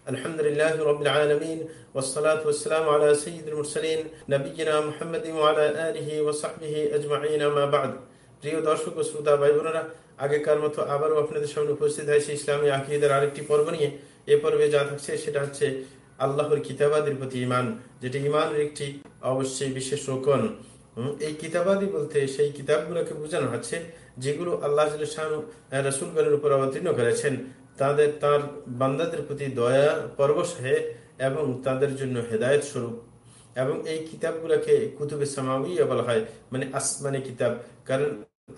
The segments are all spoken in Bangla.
الحمد لله رب العالمين والصلاة والسلام على سيد المرسلين نبينا محمد وعلى آله وصحبه أجمعين ما بعد প্রিয় দর্শক ও শ্রোতা ভাই বোনেরা আগেকার মতো আবারও আপনাদের সামনে উপস্থিত হয়েছে ইসলামী আকিদের আরেকটি পর্ব নিয়ে এ পর্বে যা থাকছে সেটা হচ্ছে আল্লাহর কিতাবাদের প্রতি ইমান যেটি ইমানের একটি অবশ্যই বিশেষ রোকন এই কিতাবাদি বলতে সেই কিতাবগুলোকে বোঝানো হচ্ছে যেগুলো আল্লাহ রসুলগণের উপর অবতীর্ণ করেছেন তাদের তার বান্দাদের প্রতি দয়া, পরবশ হয়ে এবং তাদের জন্য হেদায়ত স্বরূপ। এবং এই কিতাবগুলোকে কুতুবে সামাউইয়া বলা হয় মানে আসমানি কিতাব, কারণ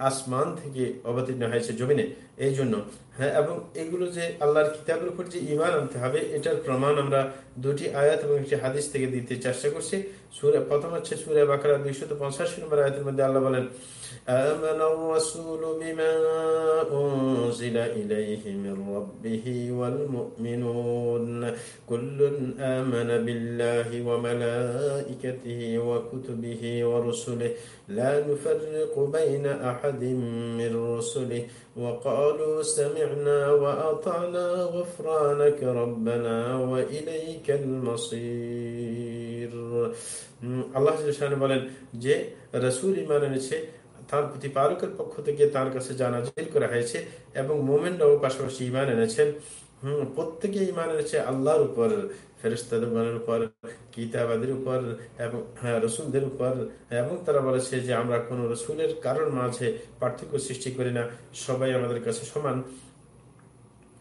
আসমান থেকে অবতীর্ণ হয়েছে জমিনে। এই জন্য হ্যাঁ এবং এগুলো যে আল্লাহর কিতাবের উপর যে ইমান আনতে হবে, এটার প্রমাণ আমরা দুটি আয়াত এবং একটি হাদিস থেকে দিতে চেষ্টা করছি। সুরে প্রথম হচ্ছে সুরে বাকরা দুইশত পঞ্চাশি নম্বর আয়াতের মধ্যে আল্লাহ বলেন آمن الرسول بما أنزل إليه من ربه والمؤمنون كل آمن بالله وملائكته وكتبه ورسله لا نفرق بين أحد من رسله وقالوا سمعنا وأطعنا غفرانك ربنا وإليك المصير আল্লাহ বলেন যে রসুল ইমান এনেছে তার প্রতিপালকের পক্ষ থেকে তার কাছে জানা করা হয়েছে এবং মোমেনরাও পাশাপাশি ইমান এনেছেন। হম প্রত্যেকে ইমান এনেছে আল্লাহর উপর ফেরিস্তাদের উপর কিতাবাদের উপর এবং হ্যাঁ, রসুলদের উপর। এবং তারা বলেছে যে আমরা কোন রসুলের কারণ মাঝে পার্থক্য সৃষ্টি করি না সবাই আমাদের কাছে সমান।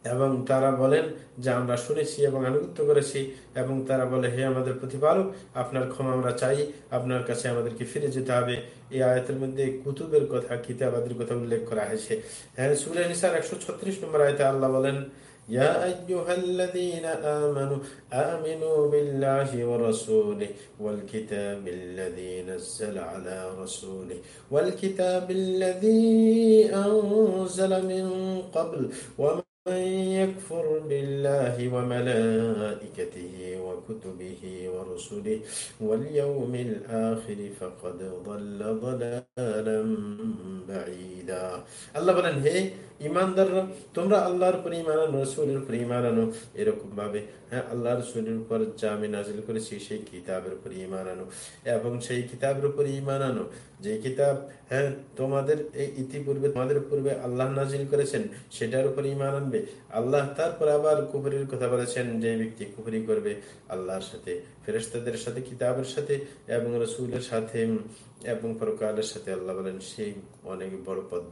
এবং তারা বলেন যে আমরা শুনেছি এবং আনুগত্য করেছি এবং তারা বলে হে আমাদের প্রতিপালক আপনার ক্ষমা আমরা চাই আপনার কাছে আমাদেরকে ফিরে যেতে হবে এই আয়তের মধ্যে কুতুবের কথা কিতাবাদের কথা উল্লেখ করা হয়েছে হ্যাঁ সুরে নিসার একশো ছত্রিশ নম্বর আয়তে আল্লাহ বলেন يا أيها الذين آمنوا آمنوا بالله ورسوله والكتاب الذي نزل على رسوله والكتاب الذي أنزل من قبل وما من يكفر بالله وملائكته وكتبه ورسله واليوم الآخر فقد ضل ضلالا بعيدا الله বলেন হে ইমানদাররা তোমরা আল্লাহর উপর ইমান আনো রসুলের উপর ইমান আনো এরকম ভাবে হ্যাঁ আল্লাহ রসুলের উপর যা আমি নাজিল করেছি সেই কিতাবের উপর ইমান আনো এবং সেই কিতাবের উপর ইমান আনো যে কিতাব হ্যাঁ তোমাদের এই ইতিপূর্বে, তোমাদের পূর্বে আল্লাহ নাজিল করেছেন, সেটার উপর ইমান আনবে। আল্লাহ তারপর আবার কুফরির কথা বলেছেন, যে ব্যক্তি কুফরি করবে, আল্লাহর সাথে ফেরেস্তাদের সাথে, কিতাবের সাথে এবং রসুলের সাথে এবং পরকালের সাথে, আল্লাহ বলেন, সেই অনেক বড় পদ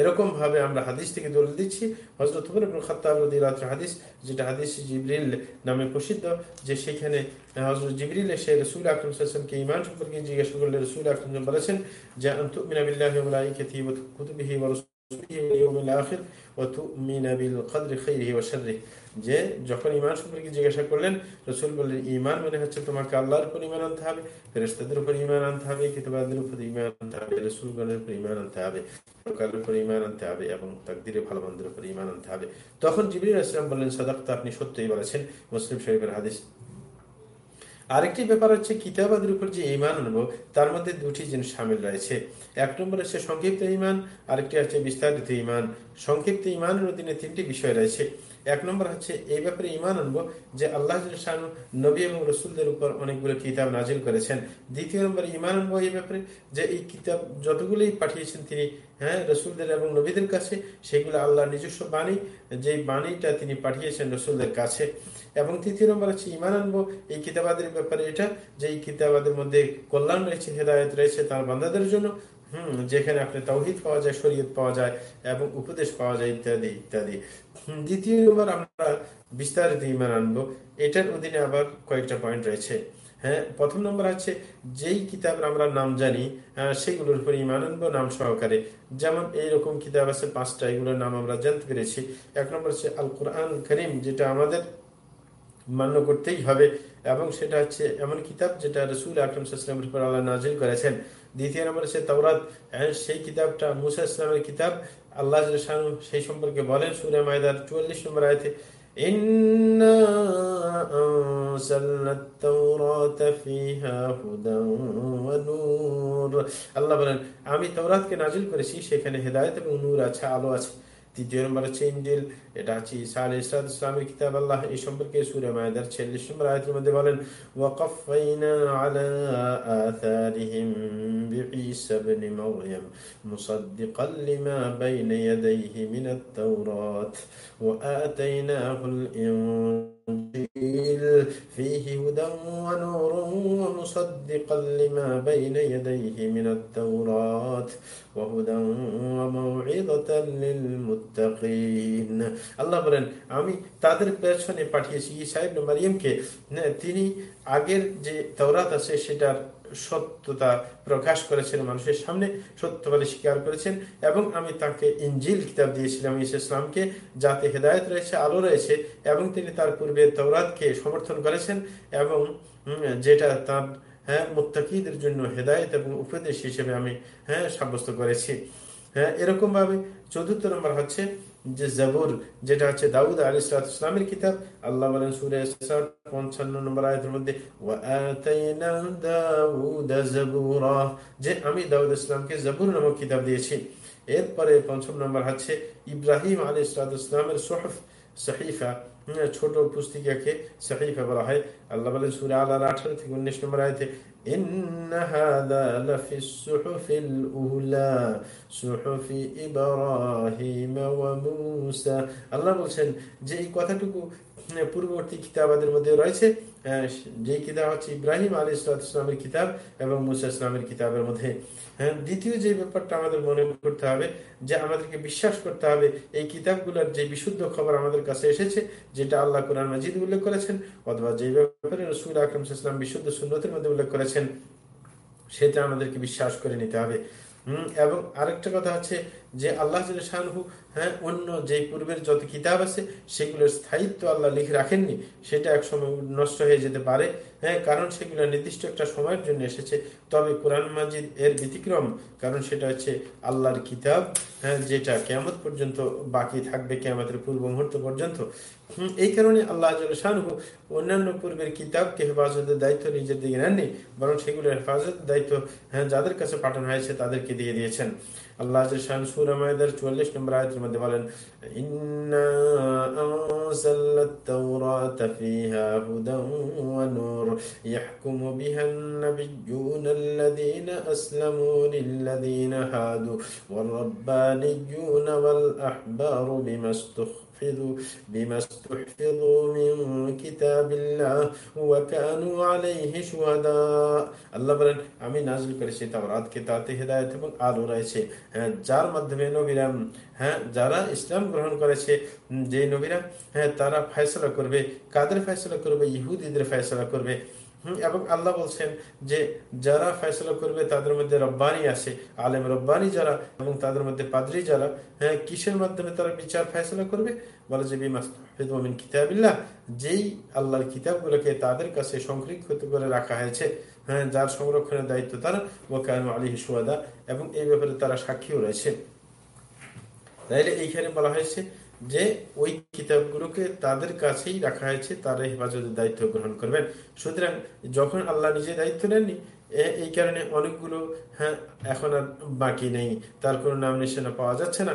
এরকম ভাবে আমরা হাদিস থেকে দলিল দিচ্ছি। হজরত হাদিস, যেটা হাদিস জিবরিল নামে প্রসিদ্ধ, যে সেখানে হজরত জিবরিল সে রসুল আকরমকে ইমান সম্পর্কে জিজ্ঞাসা করলে রসুল আকরম বলেছেন যে আন্তমিনাবিল্লাহ কুতুবিহি যে যখন ইমান সম্পর্কে জিজ্ঞাসা করলেন, রসুল বললেন ইমান মানে হচ্ছে তোমাকে আল্লাহর উপর ইমান আনতে হবে ফেরেস্তাদের উপর ইমান আনতে হবে উপর ইমান আনতে হবে, রসুলগণের উপর ইমান আনতে হবে এবং ভালো ইমান আনতে হবে। তখন জিবির ইসলাম বললেন, সদাক্ত, আপনি সত্যই বলেছেন। মুসলিম শরীফের হাদিস আরেকটি ব্যাপার হচ্ছে কিতাবাদের উপর যে ইমান আনব, তার মধ্যে দুটি জিনিস সামিল রয়েছে। এক নম্বর হচ্ছে সংক্ষিপ্ত ইমান আরেকটি হচ্ছে বিস্তারিত ইমান সংক্ষিপ্ত ইমানের অধীনে তিনটি বিষয় রয়েছে। এক নম্বর হচ্ছে, এই ব্যাপারে ইমান আনব যে আল্লাহ নবী এবং রসুলদের উপর অনেকগুলো কিতাব নাজিল করেছেন। দ্বিতীয় নম্বর ইমান আনব এই ব্যাপারে যে এই কিতাব যতগুলোই পাঠিয়েছেন তিনি হ্যাঁ রসুলদের এবং নবীদের কাছে, সেগুলো আল্লাহ নিজস্ব বাণী যে বাণীটা তিনি পাঠিয়েছেন রসুলদের কাছে। এবং তৃতীয় নম্বর হচ্ছে ইমান আনব এই কিতাবাদের ব্যাপারে এটা যে এই কিতাবাদের মধ্যে কল্যাণ রয়েছে, হেদায়ত রয়েছে তার বান্দাদের জন্য হম, যেখানে আপনি তৌহিদ পাওয়া যায়, শরীয়ত পাওয়া যায় এবং উপদেশ পাওয়া যায় ইত্যাদি ইত্যাদি। দ্বিতীয় নম্বর আমরা বিস্তারিত ইমান আনব। এটার অধীনে আবার কয়েকটা পয়েন্ট রয়েছে। হ্যাঁ প্রথম নম্বর আছে যেই কিতাবের আমরা নাম জানি সেগুলোর উপর ইমান আনব নাম সহকারে। যেমন এইরকম কিতাব আছে পাঁচটা, এগুলোর নাম আমরা জানতে পেরেছি। এক নম্বর হচ্ছে আল কোরআন করিম, যেটা আমাদের মান্য করতেই হবে। এবং সেটা হচ্ছে এমন কিতাব যেটা রসুল আকরম সাল্লামের উপর আল্লাহ নাজিল করেছেন। দ্বিতীয় নম্বর হচ্ছে তাওরাত। সেই কিতাবটা মুসা ইসলামের কিতাব, আল্লাহ সেই সম্পর্কে বলেন সুরে মায়দার চুয়াল্লিশ নম্বর আয়তে। আল্লাহ বলেন, আমি তৌরাতকে নাজিল করেছি, সেখানে হেদায়ত এবং নূর আছে, আলো আছে। তৃতীয় নম্বর হচ্ছে ইন্ডিল এটা হচ্ছে ইসা আলী ইসরাত ইসলামের কিতাব আল্লাহ এই সম্পর্কে সুরে মায়দার ছিয়াল্লিশ নম্বর আয়তের মধ্যে বলেন ওয়াকাফাইনা আলা আথারিহিম بعيسى ابن مريم مصدقا لما بين يديه من التوراة وآتيناه الإنجيل فيه هدى ونور ومصدقا لما بين يديه من التوراة وهدى وموعظة للمتقين আল্লাহ বলেন আমি তাদের পেছনে পাঠিয়েছি সাহেব মারিয়ামকে তিনি আগের যে তওরাত আছে সেটার সত্যতা প্রকাশ করেছেন মানুষের সামনে সত্য বলে স্বীকার করেছেন এবং আমি তাকে ইঞ্জিল কিতাব দিয়েছিলাম ইসলামকে, যাতে হেদায়ত রয়েছে, আলো রয়েছে এবং তিনি তার পূর্বে তওরাতকে সমর্থন করেছেন এবং যেটা তার হ্যাঁ মোত্তাকিদের জন্য হেদায়ত এবং উপদেশ হিসেবে আমি হ্যাঁ সাব্যস্ত করেছি। হ্যাঁ এরকমভাবে চতুর্থ নম্বর হচ্ছে যে জবুর, যেটা হচ্ছে দাউদ আলী ইসলামের কিতাব, আল্লাহ বলেন সুরে পঞ্চান্ন নম্বর আয়তের মধ্যে যে আমি দাউদ ইসলামকে জবুর নামক কিতাব দিয়েছি। এরপরে পঞ্চম নম্বর হচ্ছে ইব্রাহিম আলী ইসলামের সোহফ, সহিফা। ছোট পুস্তিকাকে সাহিফা বলা হয়। আল্লাহ বলেন, সুরে আল্লাহ আঠারো থেকে উনিশ নম্বর আয়তে আল্লাহ বলছেন, যে এই কথাটুকু পূর্ববর্তী কিতাবাদের মধ্যে রয়েছে যে কিতাব হচ্ছে ইব্রাহিম আলী ইসলামের কিতাব এবং মুসা ইসলামের কিতাবের মধ্যে হ্যাঁ দ্বিতীয় যে ব্যাপারটা আমাদের মনে করতে হবে, যে আমাদেরকে বিশ্বাস করতে হবে, এই কিতাবগুলোর যে বিশুদ্ধ খবর আমাদের কাছে এসেছে, যেটা আল্লাহ কোরআন মাজিদ উল্লেখ করেছেন, অথবা যে ব্যাপারে রসুল আকরম ইসলাম বিশুদ্ধ সুন্নতের মধ্যে উল্লেখ করেছেন, সেটা আমাদেরকে বিশ্বাস করে নিতে হবে। এবং আরেকটা কথা হচ্ছে যে আল্লাহ শাহরু হ্যাঁ অন্য যে পূর্বের যত কিতাব আছে, সেগুলোর স্থায়িত্ব আল্লাহ লিখে রাখেননি। সেটা এক সময় নষ্ট হয়ে যেতে পারে হ্যাঁ কারণ সেগুলো নির্দিষ্ট একটা সময়ের জন্য এসেছে। তবে কোরআন মাজিদ এর ব্যতিক্রম, কারণ সেটা হচ্ছে আল্লাহর কিতাব হ্যাঁ যেটা কেমত পর্যন্ত বাকি থাকবে কেমতের পূর্ব মুহূর্ত পর্যন্ত। এই কারণে আল্লাহ শাহরু অন্যান্য পূর্বের কিতাবকে হেফাজতের দায়িত্ব নিজের দিকে নেননি, বরং সেগুলোর হেফাজতের দায়িত্ব হ্যাঁ যাদের কাছে পাঠানো হয়েছে তাদেরকে দিয়ে দিয়েছেন। আল্লাহ শান সূরা মায়দার 44 নম্বর আয়াতের মধ্যে বলেন ইন্না আনজালনা আত-তাওরাতা ফিহা হুদান ওয়া নূর ইয়াহকুমু বিহা আন-নাবিয়্যুনা আল্লাযীনা আসলামু লিল্লাযীনা হাদু ওয়ার-রাব্বানিয়্যুনা ওয়াল-আহবারু বিমা استحفظوا بما استحفظوا من كتاب الله وكانوا عليه شهداء আল্লাহ বলেন আমি নাজিল করেছি তাওরাতকে তাতে হেদায়েত এবং আলো রয়েছে হ্যাঁ যার মাধ্যমে নবীরা হ্যাঁ যারা ইসলাম গ্রহণ করেছে যে নবীরা হ্যাঁ তারা ফয়সলা করবে কাদের ফয়সলা করবে ইহুদিদের ফয়সলা করবে এবং আল্লাহ বলছেন যে, যারা ফেসলা করবে, তাদের মধ্যে রব্বানি আছে। আলেম রব্বানি যারা এবং তাদের মধ্যে পাদ্রি যারা হ্যাঁ কিসের মাধ্যমে তারা বিচার ফেসলা করবে? বলে যে বিমাস্তিন কিতাবিল্লাহ, যেই আল্লাহর কিতাবগুলোকে তাদের কাছে সংরক্ষিত করে রাখা হয়েছে হ্যাঁ যার সংরক্ষণের দায়িত্ব তারা ওকান আলী হিসুয়াদা এবং এই ব্যাপারে তারা সাক্ষীও রয়েছে। তাইলে এইখানে বলা হয়েছে যে ওই কিতাবগুলোকে তাদের কাছেই রাখা হয়েছে, তারা হেফাজতের দায়িত্ব গ্রহণ করবেন। সুতরাং যখন আল্লাহ নিজে দায়িত্ব নেননি এই কারণে অনেকগুলো হ্যাঁ এখন আর বাকি নেই, তার কোনো নাম নিশানা পাওয়া যাচ্ছে না।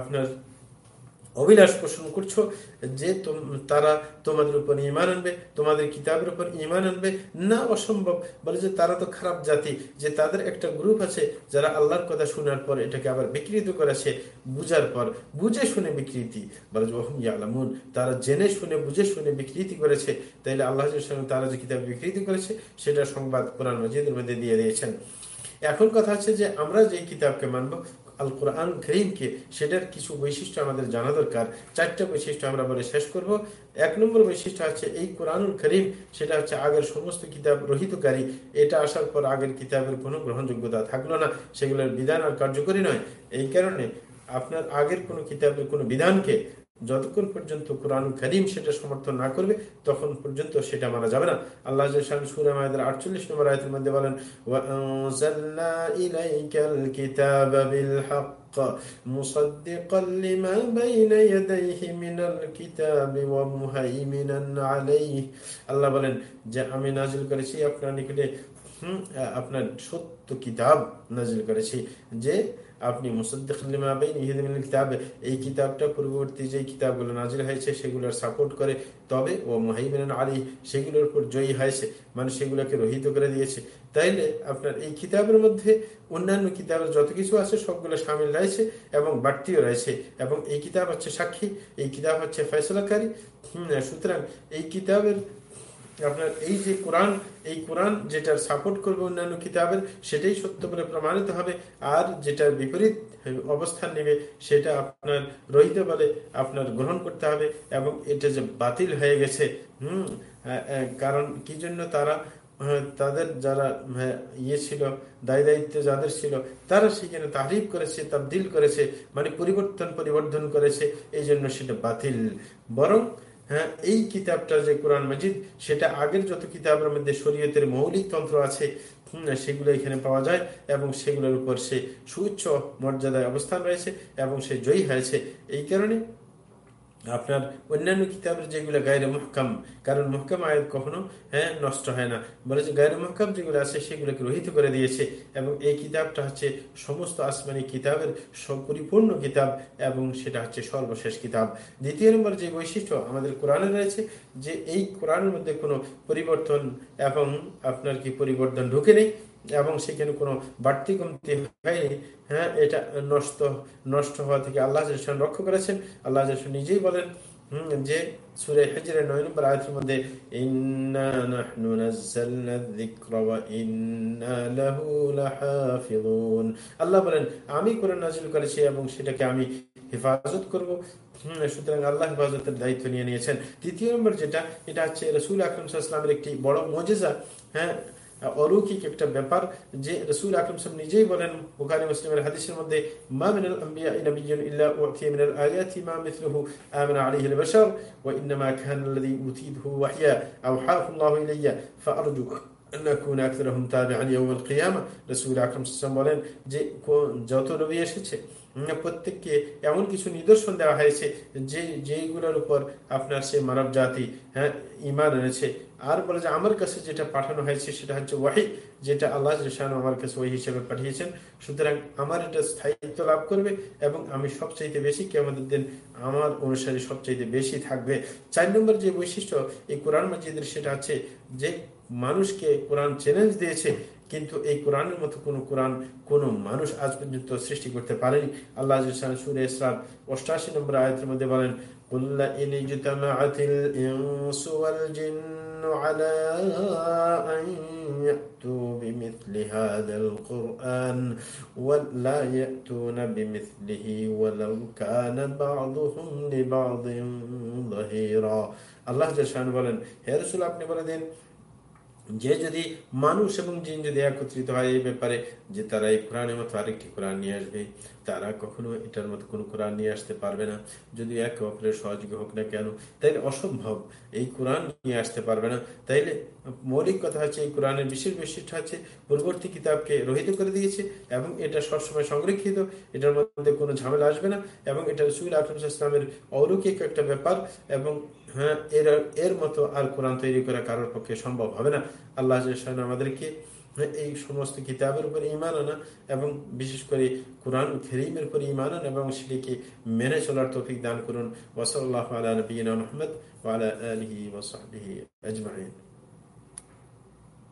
আপনার অভিলাষ পোষণ করছ যে তারা তোমাদের উপর ইমান আনবে, তোমাদের কিতাবের উপর ইমান আনবে। না, অসম্ভব। বলে যে তারা তো খারাপ জাতি, যে তাদের একটা গ্রুপ আছে যারা আল্লাহর কথা শোনার পর এটাকে আবার বিকৃত করেছে বুঝার পর, বুঝে শুনে বিকৃতি। বলে যে ওহম ইয়ালামুন, তারা জেনে শুনে, বুঝে শুনে বিকৃতি করেছে। তাইলে আল্লাহ তারা যে কিতাব বিকৃতি করেছে, সেটা সংবাদ কোরআন মজিদের মধ্যে দিয়ে দিয়েছেন। এখন কথা হচ্ছে যে আমরা যে কিতাবকে মানব আল কোরআন করিমকে, সেটার কিছু বৈশিষ্ট্য আমাদের জানা দরকার। চারটা বৈশিষ্ট্য আমরা বলে শেষ করব। এক নম্বর বৈশিষ্ট্য হচ্ছে এই কোরআনুল করিম, সেটা হচ্ছে আগের সমস্ত কিতাব রহিতকারী। এটা আসার পর আগের কিতাবের কোনো গ্রহণযোগ্যতা থাকল না। সেগুলোর বিধান আর কার্যকরী নয়। এই কারণে আপনার আগের কোনো কিতাবের কোনো বিধানকে যতক্ষণ পর্যন্ত কোরআন করিম সেটা সমর্থন না করবে তখন পর্যন্ত সেটা মানা যাবে না আল্লাহ আটচল্লিশ নম্বর আয়তের মধ্যে বলেন مصدقا لما بين يديه من الكتاب ومهيمنا عليه আল্লাহ বলেন যে আমি নাজিল করেছি আপনার নিকটে আপনার সত্য কিতাব নাজিল করেছি যে আপনি কিতাব, এই কিতাবটা পূর্ববর্তী যে কিতাবগুলো নাজিল হয়েছে, সেগুলোর সাপোর্ট করে তবে ও মহিমিন আলী সেগুলোর উপর জয়ী হয়েছে মানে সেগুলোকে রহিত করে দিয়েছে। তাইলে আপনার এই কিতাবের মধ্যে অন্যান্য কিতাবের যত কিছু আছে, সবগুলো সামিল রয়েছে এবং বাড়তিও রয়েছে। এবং এই কিতাব হচ্ছে সাক্ষী, এই কিতাব হচ্ছে ফয়সলাকারী। সুতরাং এই কিতাবের আপনার এই যে কোরআন, এই কোরআন যেটার সাপোর্ট করবে অন্যান্য কিতাবের, সেটাই সত্য বলে প্রমাণিত হবে। আর যেটার বিপরীত অবস্থান নেবে, সেটা আপনার রহিত বলে আপনার গ্রহণ করতে হবে এবং এটা যে বাতিল হয়ে গেছে। হম কারণ কি জন্য তারা তাদের যারা ইয়ে ছিল, দায় দায়িত্ব যাদের ছিল, তারা সেখানে তাহরিফ করেছে, তাবদিল করেছে মানে পরিবর্তন পরিবর্তন করেছে, এই জন্য সেটা বাতিল। বরং হ্যাঁ এই কিতাবটা যে কোরআন মজিদ, সেটা আগের যত কিতাবের মধ্যে শরীয়তের মৌলিক তন্ত্র আছে সেগুলো এখানে পাওয়া যায় এবং সেগুলোর উপর সে সুচ্ছ মর্যাদায় অবস্থান রয়েছে এবং সে জয়ী হয়েছে। এই কারণে আপনার অন্যান্য কিতাবের যেগুলো গায়ের মহকাম কারণ মহকাম আয়াত কখনো হ্যাঁ নষ্ট হয় না। বলে যে গায়ের মহকাম যেগুলো আছে, সেগুলোকে রহিত করে দিয়েছে এবং এই কিতাবটা হচ্ছে সমস্ত আসমানি কিতাবের পরিপূর্ণ কিতাব এবং সেটা হচ্ছে সর্বশেষ কিতাব। দ্বিতীয় নম্বর যে বৈশিষ্ট্য আমাদের কোরআনে রয়েছে, যে এই কোরআনের মধ্যে কোনো পরিবর্তন এবং আপনার কি পরিবর্তন ঢুকে নেই এবং সেখানে কোনো বাড়তি কমতি হয়নি। হ্যাঁ এটা নষ্ট নষ্ট হওয়া থেকে আল্লাহ রক্ষা করেছেন। আল্লাহ নিজেই বলেন যে সুরে হেজরে নয় নম্বর আয়তের মধ্যে আল্লাহ বলেন, আমি কোরআন নাজিল করেছি এবং সেটাকে আমি হেফাজত করব। সুতরাং আল্লাহ হেফাজতের দায়িত্ব নিয়ে নিয়েছেন। তৃতীয় নম্বর যেটা, এটা হচ্ছে রসুল আকরম সাল্লামের একটি বড় মজেজা। হ্যাঁ অলৌকিক একটা ব্যাপার যে রসুল আকরম সাহেব নিজেই বলেন বুখারি মুসলিমের হাদিসের মধ্যে মা মিনাল আম্বিয়া নবিয়্যুন ইল্লা উতিয়া মিনাল আয়াতি মা মিথলুহু আমানা আলাইহি আল-বাশার ওয়া ইন্নামা কানা আল্লাযী উতিদহু ওয়াহয়া আওহাহু আল্লাহু ইলাইয়া ফাআরজু রসুল আকরম বলেন যে যত নবী এসেছে প্রত্যেককে এমন কিছু নিদর্শন দেওয়া হয়েছে যে যেইগুলোর উপর আপনার সে মানব জাতি হ্যাঁ ইমান এনেছে। আর বলে যে আমার কাছে যেটা পাঠানো হয়েছে সেটা হচ্ছে ওয়াহি, যেটা আল্লাহ আমার কাছে ওই হিসেবে পাঠিয়েছেন। সুতরাং আমার এটা স্থায়িত্ব লাভ করবে এবং আমি সবচাইতে বেশি কেমনের দিন আমার অনুসারী সবচাইতে বেশি থাকবে। চার নম্বর যে বৈশিষ্ট্য এই কোরআন মসজিদের সেটা আছে যে মানুষকে কোরআন চ্যালেঞ্জ দিয়েছে কিন্তু এই কোরআনের মতো কোন কোরআন কোন মানুষ আজ পর্যন্ত সৃষ্টি করতে পারেনি আল্লাহ সুরে ইসলাম অষ্টাশি নম্বর আয়তের মধ্যে বলেন على أن يأتوا بمثل هذا القرآن ولا يأتون بمثله ولو كان بعضهم لبعض ظهيرا الله جل شانه বলেন হে রাসূল আপনি বলে দেন যে যদি মানুষ এবং জিন যদি একত্রিত হয় এই ব্যাপারে, যে তারা এই কোরআনের মতো আরেকটি কোরআন নিয়ে আসবে, তারা কখনো এটার মতো কোনো কোরআন নিয়ে আসতে পারবে না। যদি একে অপরের সহযোগী হোক না কেন, তাইলে অসম্ভব, এই কোরআন নিয়ে আসতে পারবে না। তাইলে মৌলিক কথা হচ্ছে, এই কোরআনের বিশেষ বৈশিষ্ট্য হচ্ছে, পূর্ববর্তী কিতাবকে রহিত করে দিয়েছে এবং এটা সবসময় সংরক্ষিত, এটার মধ্যে কোনো ঝামেলা আসবে না এবং এটা রসুল আকরম ইসলামের অলৌকিক একটা ব্যাপার এবং হ্যাঁ এর এর মতো আর কোরআন তৈরি করা কারোর পক্ষে সম্ভব হবে না। আল্লাহ আমাদেরকে এই সমস্ত কিতাবের উপর ইমান আনা এবং বিশেষ করে কোরআন খেরিমের উপর ইমান আনা এবং সেটিকে মেনে চলার তৌফিক দান করুন। ওসল্লাহ আলা নবীনা মোহাম্মদ ওয়ালা আজমাইন।